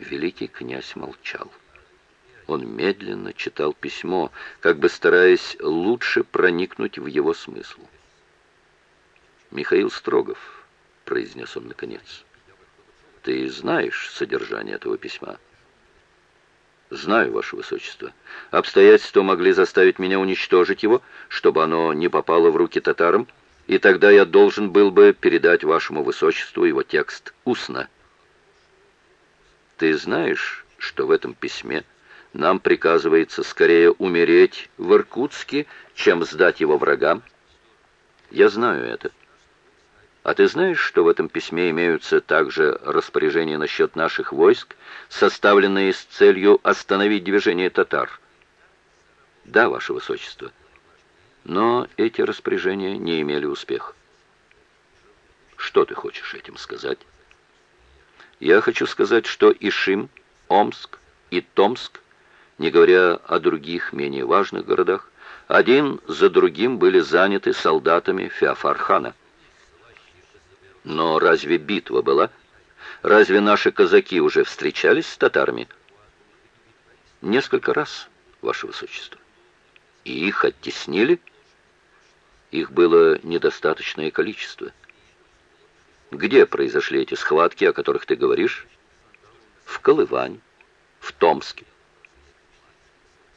Великий князь молчал. Он медленно читал письмо, как бы стараясь лучше проникнуть в его смысл. «Михаил Строгов», — произнес он наконец, — «ты знаешь содержание этого письма?» «Знаю, Ваше Высочество. Обстоятельства могли заставить меня уничтожить его, чтобы оно не попало в руки татарам, и тогда я должен был бы передать Вашему Высочеству его текст устно». «Ты знаешь, что в этом письме нам приказывается скорее умереть в Иркутске, чем сдать его врагам?» «Я знаю это». А ты знаешь, что в этом письме имеются также распоряжения насчет наших войск, составленные с целью остановить движение татар? Да, ваше высочество. Но эти распоряжения не имели успеха. Что ты хочешь этим сказать? Я хочу сказать, что Ишим, Омск и Томск, не говоря о других менее важных городах, один за другим были заняты солдатами Феофархана. Но разве битва была? Разве наши казаки уже встречались с татарами? Несколько раз, ваше высочество. И их оттеснили? Их было недостаточное количество. Где произошли эти схватки, о которых ты говоришь? В Колывань, в Томске.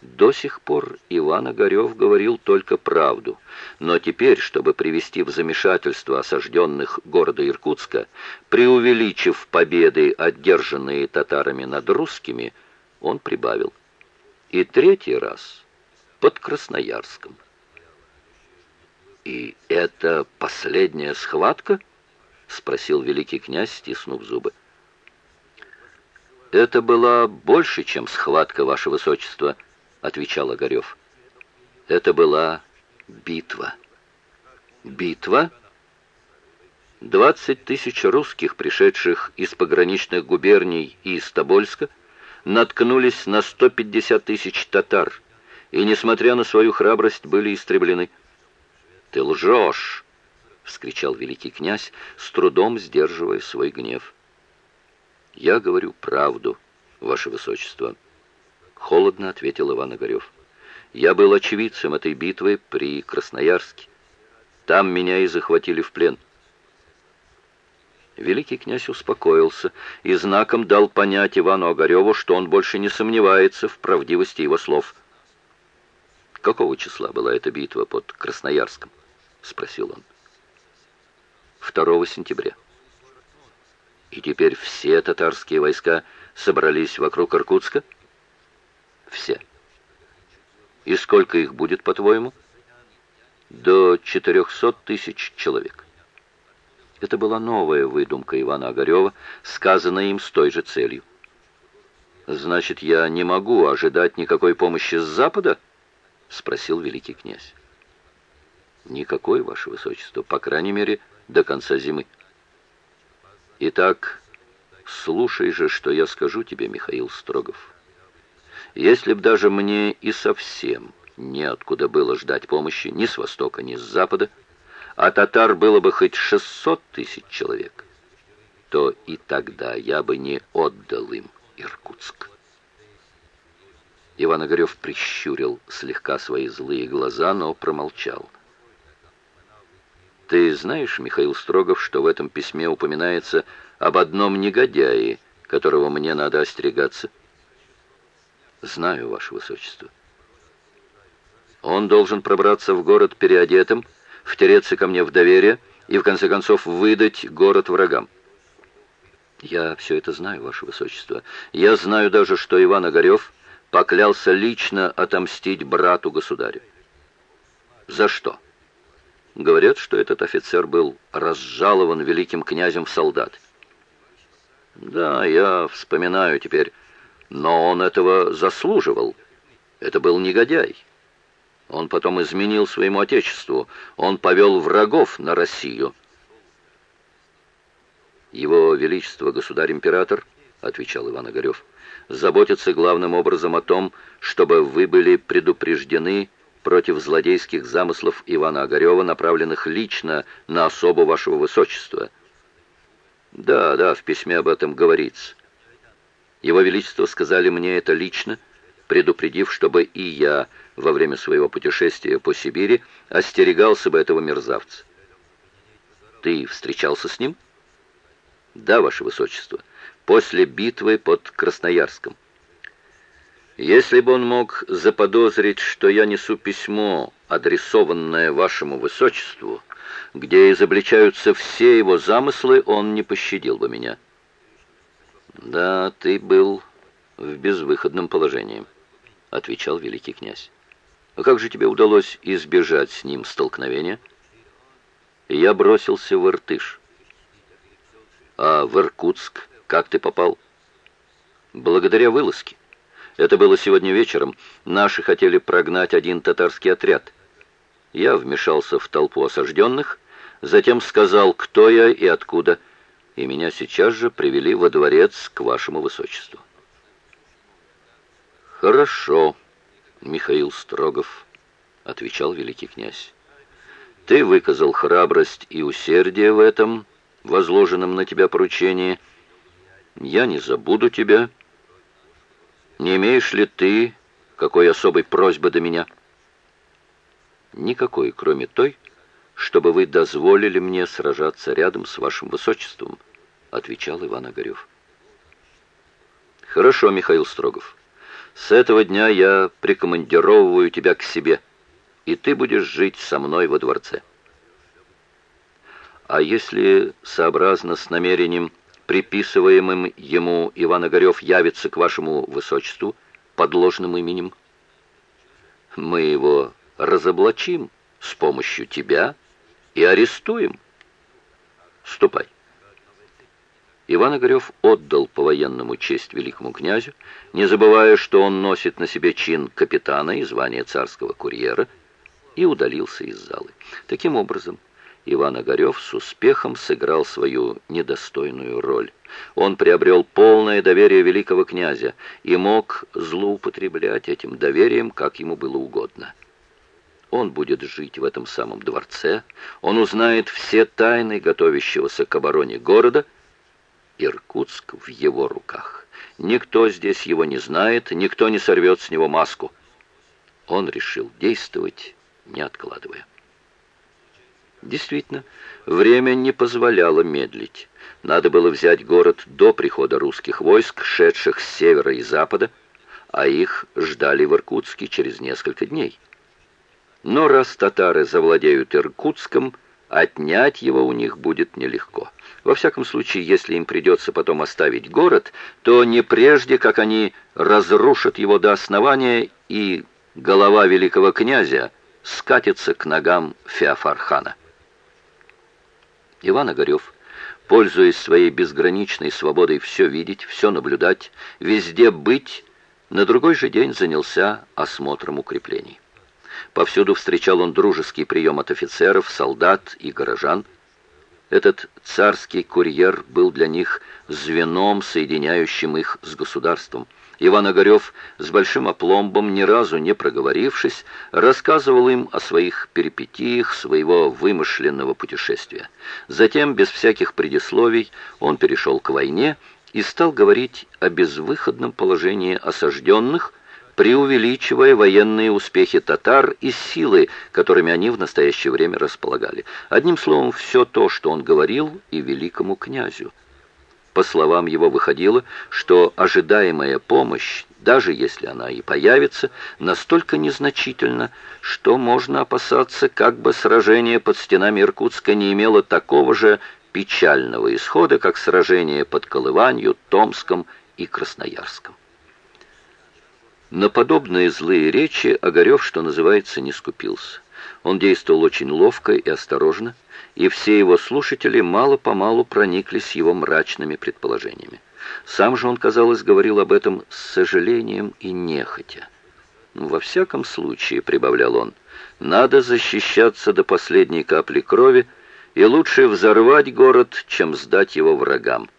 До сих пор Иван Огарев говорил только правду, но теперь, чтобы привести в замешательство осажденных города Иркутска, преувеличив победы, одержанные татарами над русскими, он прибавил. И третий раз под Красноярском. «И это последняя схватка?» — спросил великий князь, стиснув зубы. «Это была больше, чем схватка, ваше высочество», — отвечал Огарев. Это была битва. Битва? Двадцать тысяч русских, пришедших из пограничных губерний и из Тобольска, наткнулись на сто пятьдесят тысяч татар, и, несмотря на свою храбрость, были истреблены. «Ты лжешь!» — вскричал великий князь, с трудом сдерживая свой гнев. «Я говорю правду, ваше высочество», холодно ответил Иван Огарев. Я был очевидцем этой битвы при Красноярске. Там меня и захватили в плен. Великий князь успокоился и знаком дал понять Ивану Огареву, что он больше не сомневается в правдивости его слов. «Какого числа была эта битва под Красноярском?» — спросил он. «2 сентября». «И теперь все татарские войска собрались вокруг Иркутска?» Все. И сколько их будет, по-твоему? До 400 тысяч человек. Это была новая выдумка Ивана Огарева, сказанная им с той же целью. «Значит, я не могу ожидать никакой помощи с Запада?» — спросил великий князь. «Никакой, ваше высочество, по крайней мере, до конца зимы. Итак, слушай же, что я скажу тебе, Михаил Строгов». Если б даже мне и совсем неоткуда было ждать помощи ни с востока, ни с запада, а татар было бы хоть 600 тысяч человек, то и тогда я бы не отдал им Иркутск. Иван Огарев прищурил слегка свои злые глаза, но промолчал. «Ты знаешь, Михаил Строгов, что в этом письме упоминается об одном негодяе, которого мне надо остерегаться?» Знаю, Ваше Высочество. Он должен пробраться в город переодетым, втереться ко мне в доверие и, в конце концов, выдать город врагам. Я все это знаю, Ваше Высочество. Я знаю даже, что Иван Огарев поклялся лично отомстить брату-государю. За что? Говорят, что этот офицер был разжалован великим князем в солдат. Да, я вспоминаю теперь но он этого заслуживал. Это был негодяй. Он потом изменил своему отечеству. Он повел врагов на Россию. Его Величество Государь-Император, отвечал Иван Огарев, заботится главным образом о том, чтобы вы были предупреждены против злодейских замыслов Ивана Огарева, направленных лично на особу вашего высочества. Да, да, в письме об этом говорится. Его Величество сказали мне это лично, предупредив, чтобы и я во время своего путешествия по Сибири остерегался бы этого мерзавца. Ты встречался с ним? Да, Ваше Высочество, после битвы под Красноярском. Если бы он мог заподозрить, что я несу письмо, адресованное Вашему Высочеству, где изобличаются все его замыслы, он не пощадил бы меня. Да, ты был в безвыходном положении, отвечал великий князь. А как же тебе удалось избежать с ним столкновения? Я бросился в Иртыш. А в Иркутск как ты попал? Благодаря вылазке. Это было сегодня вечером. Наши хотели прогнать один татарский отряд. Я вмешался в толпу осажденных, затем сказал, кто я и откуда, и меня сейчас же привели во дворец к вашему высочеству. «Хорошо», Михаил Строгов, отвечал великий князь. Ты выказал храбрость и усердие в этом, возложенном на тебя поручении. Я не забуду тебя. Не имеешь ли ты какой особой просьбы до меня? Никакой, кроме той, чтобы вы дозволили мне сражаться рядом с вашим высочеством, отвечал Иван Огарев. Хорошо, Михаил Строгов. С этого дня я прикомандировываю тебя к себе, и ты будешь жить со мной во дворце. А если, сообразно с намерением, приписываемым ему Иван Огарев явится к вашему высочеству под ложным именем, мы его разоблачим с помощью тебя и арестуем. Ступай. Иван Огарев отдал по-военному честь великому князю, не забывая, что он носит на себе чин капитана и звание царского курьера, и удалился из залы. Таким образом, Иван Огарев с успехом сыграл свою недостойную роль. Он приобрел полное доверие великого князя и мог злоупотреблять этим доверием, как ему было угодно. Он будет жить в этом самом дворце, он узнает все тайны готовящегося к обороне города — Иркутск в его руках. Никто здесь его не знает, никто не сорвет с него маску. Он решил действовать, не откладывая. Действительно, время не позволяло медлить. Надо было взять город до прихода русских войск, шедших с севера и запада, а их ждали в Иркутске через несколько дней. Но раз татары завладеют Иркутском, отнять его у них будет нелегко. Во всяком случае, если им придется потом оставить город, то не прежде, как они разрушат его до основания, и голова великого князя скатится к ногам Феофархана. Иван Огарев, пользуясь своей безграничной свободой все видеть, все наблюдать, везде быть, на другой же день занялся осмотром укреплений. Повсюду встречал он дружеский прием от офицеров, солдат и горожан – этот царский курьер был для них звеном, соединяющим их с государством. Иван Огарев с большим опломбом, ни разу не проговорившись, рассказывал им о своих перипетиях своего вымышленного путешествия. Затем, без всяких предисловий, он перешел к войне и стал говорить о безвыходном положении осажденных, преувеличивая военные успехи татар и силы, которыми они в настоящее время располагали. Одним словом, все то, что он говорил и великому князю. По словам его выходило, что ожидаемая помощь, даже если она и появится, настолько незначительна, что можно опасаться, как бы сражение под стенами Иркутска не имело такого же печального исхода, как сражение под Колыванью, Томском и Красноярском. На подобные злые речи Огарев, что называется, не скупился. Он действовал очень ловко и осторожно, и все его слушатели мало-помалу прониклись его мрачными предположениями. Сам же он, казалось, говорил об этом с сожалением и нехотя. «Ну, «Во всяком случае», — прибавлял он, — «надо защищаться до последней капли крови, и лучше взорвать город, чем сдать его врагам».